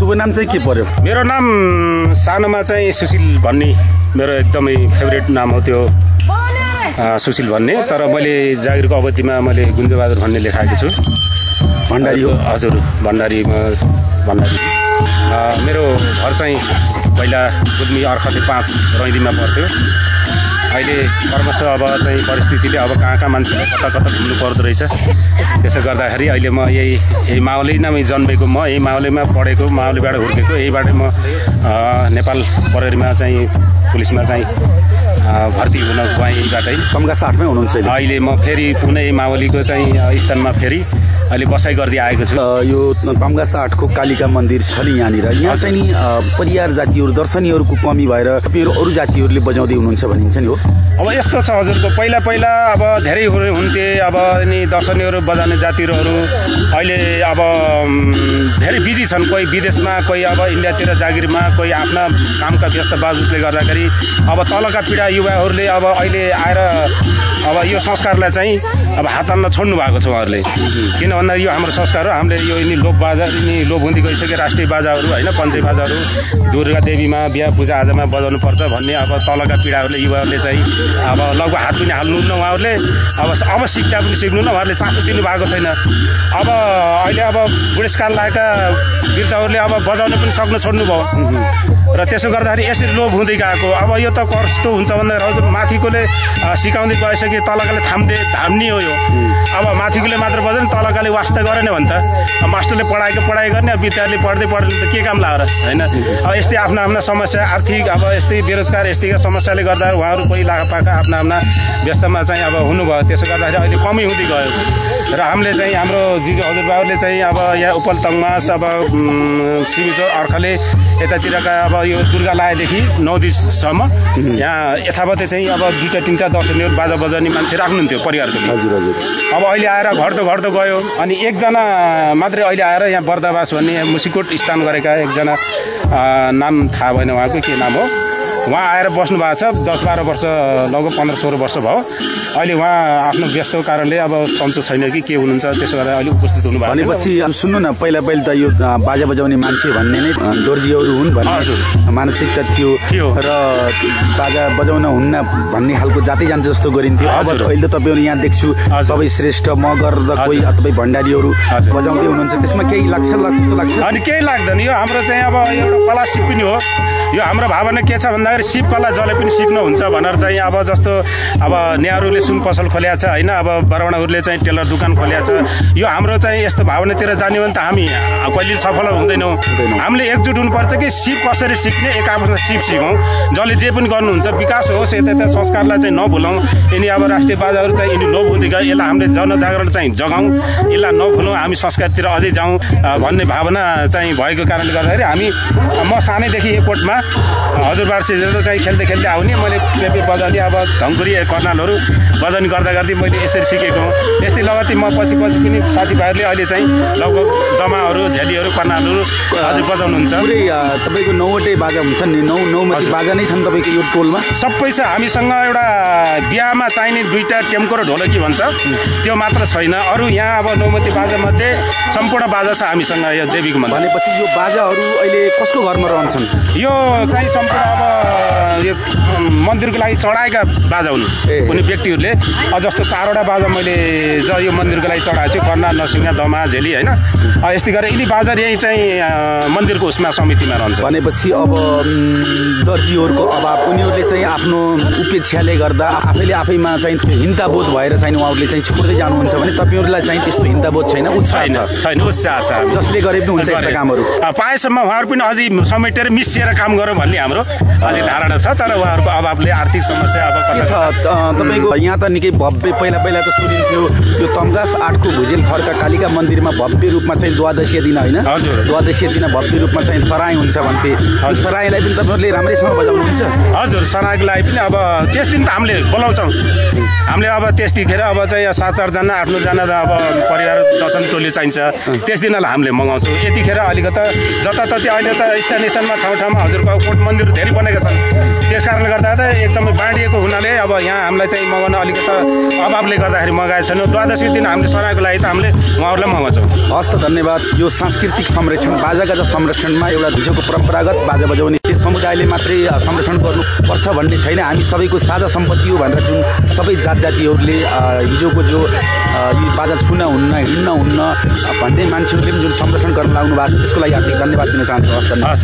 शुभ नाम चाहिँ के पर्यो? मेरो नाम सानोमा चाहिँ सुशील भन्ने। मेरो एकदमै फेभरेट नाम हो त्यो सुशील भन्ने। तर मैले जागिरको अवधिमा मैले गुन्जेबहादुर भन्ने लेखाएको छु। भण्डारी हो। हजुर भण्डारीमा भण्डारी। मेरो घर चाहिँ पहिला गुल्मी अर्खते पाँच रैदीमा पर्थ्यो। अहिले क्रमशः अब चाहिँ परिस्थितिले अब कहाँ कहाँ मान्छेले कता कता घुम्नु पर्दो रहेछ। त्यसो गर्दाखेरि अहिले म यही यही माओली नै जन्मेको म यही माओलीमा पढेको माओलीबाट हुर्केको यहीबाट म नेपाल प्रहरीमा चाहिँ पुलिसमा चाहिँ भर्ती हुन यहीबाटै कमका साथमै हुनुहुन्छ अहिले। म फेरि पुनै माओलीको चाहिँ स्थानमा फेरि अहिले बसाइ गर्दै आएको छु। यो कमगा साठको कालिका मन्दिर छ नि यहाँनिर। यहाँ चाहिँ नि परियार जातिहरू दर्शनीहरूको कमी भएर तपाईँहरू अरू जातिहरूले बजाउँदै हुनुहुन्छ भनिन्छ नि हो। अब यस्तो छ हजुरको पहिला पहिला अब धेरै हुने- हुन्थे। अब नि दर्शनीहरू बजाउने जातिहरू अहिले अब धेरै बिजी छन्। कोही विदेशमा कोही अब इन्डियातिर जागिरमा कोही आफ्ना कामका व्यस्त बाजुले गर्दाखेरि अब तलका पिँढा युवाहरूले अब अहिले आएर अब यो संस्कारलाई चाहिँ अब हात हाल्न छोड्नु भएको छ उहाँहरूले। किन भन्दा यो हाम्रो संस्कार हो हामीले यो यिनी लोक बाजा यिनी लोप हुँदै गइसक्यो राष्ट्रिय बाजाहरू होइन पञ्चे बाजाहरू दुर्गा देवीमा बिहा पूजा आजामा बजाउनु पर्छ भन्ने अब तलका पिँढाहरूले युवाहरूले चाहिँ अब लगभग हात पनि हाल्नु न उहाँहरूले। अब अब शिक्षा पनि सिक्नु न उहाँहरूले चासो दिनु भएको छैन। अब अहिले अब बुढेसकाल लागेका वृद्धहरूले अब बजाउन पनि सक्नु छोड्नु भयो र त्यसो गर्दाखेरि यसरी लोभ हुँदै गएको। अब यो त कस्तो हुन्छ हजुर माथिकोले सिकाउँदै गइसके तलकाले थाम्दै थाम्ने हो यो। अब माथिकोले मात्र बजाउने तलकाले वास्ता गरेन भने त मास्टरले पढाएको पढाइ गर्ने अब विद्यार्थीले पढ्दै पढ्दै त के काम लाग्यो र? होइन? अब यस्तै आफ्ना आफ्ना समस्या आर्थिक अब यस्तै बेरोजगार यस्तैका समस्याले गर्दा उहाँहरू कोही लागापाका आफ्ना आफ्ना व्यस्तमा चाहिँ अब हुनुभयो। त्यसो गर्दाखेरि अहिले कमी हुँदै गयो। र हामीले चाहिँ हाम्रो जिजु हजुरबाहरूले चाहिँ अब यहाँ उपल तङमास अब सिमिचोर अर्खले यतातिरका अब यो दुर्गा लाएदेखि नौ दिनसम्म यहाँ यथावतै चाहिँ अब दुईवटा तिनवटा दर्शनीहरू बाजा बजाउने मान्छे राख्नुहुन्थ्यो परिवारको। हजुर हजुर। अब अहिले आएर घट्दो घट्दो गयो। अनि एकजना मात्रै अहिले आएर यहाँ बर्दावास भन्ने मुसिकोट स्थान गरेका एकजना नाम थाहा भएन उहाँको के नाम हो? उहाँ आएर बस्नु भएको छ दस बाह्र वर्ष लगभग पन्ध्र सोह्र वर्ष भयो अहिले उहाँ आफ्नो व्यस्त कारणले अब सन्चो छैन कि के हुनुहुन्छ त्यसो गर्दा अहिले उपस्थित हुनु भएको भनेपछि सुन्नु न पहिला पहिला त यो बाजा बजाउने मान्छे भन्ने नै दोर्जीहरू हुन् भन्ने। मानसिकता थियो। र बाजा बजाउन हुन्न भन्ने खालको जातै जान्छ जस्तो गरिन्थ्यो अब। अहिले त तपाईँहरू यहाँ देख्छु। सबै श्रेष्ठ मगर र कोही। तपाईँ भण्डारीहरू। बजाउँदै हुनुहुन्छ त्यसमा केही लाग्छ लाग्छ जस्तो लाग्छ अनि केही लाग्दैन यो हाम्रो चाहिँ अब एउटा कला सिप पनि हो यो हाम्रो भावना के छ भन्दाखेरि सिप कला जसले पनि सिक्नुहुन्छ भनेर चाहिँ अब जस्तो अब नेहरूले सुन पसल खोल्या छ होइन? अब बरवणाहरूले चाहिँ टेलर दोकान खोल्या छ। यो हाम्रो चाहिँ यस्तो भावनातिर जाने हो भने त हामी। कहिले सफल हुँदैनौँ। हामीले एकजुट हुनुपर्छ कि सिप कसरी सिक्ने? एक आपसमा सिप सिकौँ। जसले जे पनि गर्नुहुन्छ विकास होस् यता यता संस्कारलाई चाहिँ नभुलौँ। यिनी अब राष्ट्रिय बाजाहरू चाहिँ यिनी गयो यसलाई हामीले जनजागरण चाहिँ जगाउँ। यसलाई नभुलौँ हामी संस्कारतिर अझै जाउँ भन्ने भावना चाहिँ भएको कारणले गर्दाखेरि हामी म सानैदेखि एयरपोर्टमा हजुरबारसित चाहिँ खेल्दै खेल्दै आउने। मैले पेपे बजाउने अब धङ्कुरी कर्नालहरू बजाउने गर्दा गर्दै मैले यसरी सिकेको हुँ। यस्तै लगत्तै म पछि पछि पनि साथीभाइहरूले अहिले चाहिँ लगभग दमाहरू झेलीहरू कर्नालहरू अझै बजाउनुहुन्छ। तपाईँको नौवटै बाजा हुन्छ नि? नौ नौमती बाजा नै छन् तपाईँको यो टोलमा? सबै छ। हामीसँग एउटा बिहामा चाहिने दुईवटा टेम्को र ढोलकी भन्छ। त्यो मात्र छैन। अरू यहाँ अब नौमती बाजामध्ये सम्पूर्ण बाजा छ हामीसँग यो मन्दिर भनेपछि यो बाजाहरू अहिले कसको घरमा रहन्छन्? यो चाहिँ सम्पूर्ण अब यो मन्दिरको लागि चढाएका बाजा हुन्। कुनै व्यक्तिहरूले जस्तो चारवटा बाजा मैले ज यो मन्दिरको लागि चढाएको छु कर्ना नरसिंह दमा झेली होइन यस्तै गरेर यिनी बाजा यहीँ चाहिँ मन्दिरको उसमा समितिमा रहन्छ भनेपछि अब दर्जीहरूको अभाव उनीहरूले चाहिँ आफ्नो उपेक्षाले गर्दा आफैले आफैमा चाहिँ हिन्ताबोध भएर चाहिँ उहाँहरूले चाहिँ छोड्दै जानुहुन्छ भने तपाईँहरूलाई चाहिँ त्यस्तो हिन्ताबोध छैन उत्साह छैन उत्साह छ। जसले गरे पनि हुन्छ। कामहरू पाएसम्म उहाँहरू पनि अझै समेटेर मिसिएर काम गरौँ भन्ने हाम्रो अझै धारणा छ तर उहाँहरूको अभावले आर्थिक समस्या अब के छ? त- तपाईँको यहाँ त निकै भव्य पहिला पहिला त सुनिन्थ्यो यो तम्गास आठको भुजेल खर्का कालिका मन्दिरमा भव्य रूपमा चाहिँ द्वादशीय दिन होइन? हजुर। द्वादशीय दिन भव्य रूपमा चाहिँ सराय हुन्छ भन्थे। यो सरायलाई पनि तपाईँहरूले राम्रैसँग बजाउनुहुन्छ? हजुर सरागलाई लागि पनि अब त्यस दिन त हामीले बोलाउँछौँ। हामीले अब त्यसतिखेर अब चाहिँ सात आठजना आठ नौजना अब परिवार दर्शन टोली चाहिन्छ। त्यस दिनलाई हामीले मगाउँछौँ। यतिखेर अलिकति जताततै अहिले त स्थान स्थानमा ठाउँ ठाउँमा हजुरको कोट मन्दिर धेरै बनेका छन् कारणले गर्दा त एकदमै बाँडिएको हुनाले अब यहाँ हामीलाई चाहिँ मगाउन अलिकति अभावले गर्दाखेरि मगाएको छैनौँ द्वादशी दिन हामीले सराको लागि त हामीले उहाँहरूलाई मगाउँछौँ। हस् त धन्यवाद। यो सांस्कृतिक संरक्षण बाजागाजा संरक्षणमा एउटा हिजोको परम्परागत बाजा बजाउने समुदायले मात्रै संरक्षण गर्नुपर्छ भन्ने छैन। हामी सबैको साझा सम्पत्ति हो भनेर जुन सबै जात जातिहरूले हिजोको जो यी बाजा छुन हुन्न हिँड्न हुन्न भन्ने मान्छेहरूले पनि जुन संरक्षण गर्न लाग्नु भएको छ त्यसको लागि हार्दिक धन्यवाद दिन चाहन्छु। हस् धन्यवाद